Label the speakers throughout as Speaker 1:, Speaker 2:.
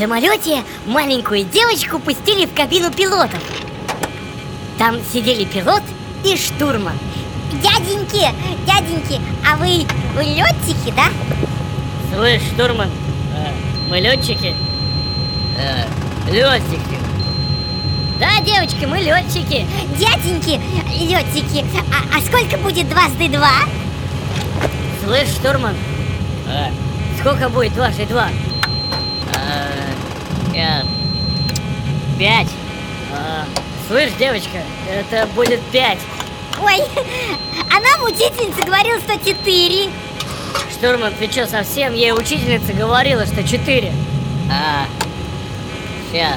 Speaker 1: самолете маленькую девочку пустили в кабину пилотов. Там сидели пилот и штурман.
Speaker 2: Дяденьки, дяденьки, а вы, вы летчики, да?
Speaker 3: Слышь, штурман, э, мы летчики? Э, летчики.
Speaker 1: Да, девочки, мы летчики.
Speaker 2: Дяденьки, летчики, а, а сколько будет дважды два?
Speaker 3: Слышь, штурман, э, сколько будет дважды два? Э, э, пять. Э, слышь, девочка, это будет пять.
Speaker 2: Ой, а нам учительница говорила, что четыре.
Speaker 3: Штурман, ты что, совсем? Ей учительница говорила, что четыре. А, сейчас.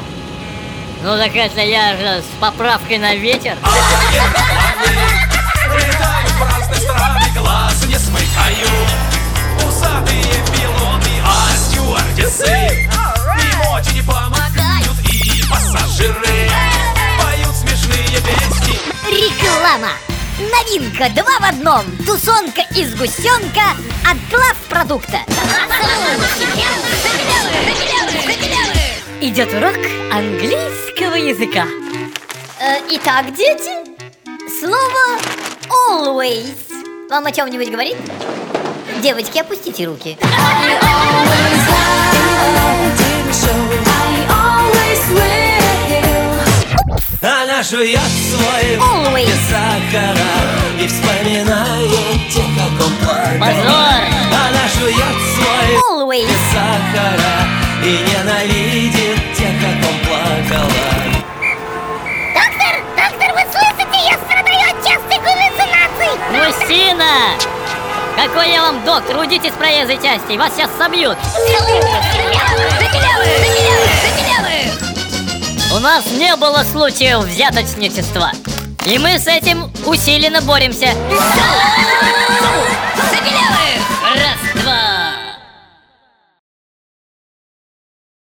Speaker 3: Ну так это я же с поправкой на ветер.
Speaker 1: Реклама! Новинка два в одном! Тусонка и сгущенка от глав продукта. Идет урок английского языка. Э, итак, дети, слово always. Вам о чем-нибудь говорит? Девочки, опустите руки.
Speaker 4: Она жует свой
Speaker 1: Always.
Speaker 4: без сахара И вспоминает тех, как он плакал
Speaker 3: Позор!
Speaker 4: Она жует свой
Speaker 1: Always.
Speaker 4: без сахара И ненавидит тех, как он плакала
Speaker 2: Доктор, доктор, вы слышите, я страдаю от частой галлюцинаций.
Speaker 3: Мужчина! Какой я вам доктор? Уйдите с проезжей части, вас сейчас собьют. У нас не было случаев взяточничества. И мы с этим усиленно боремся. Забелевых!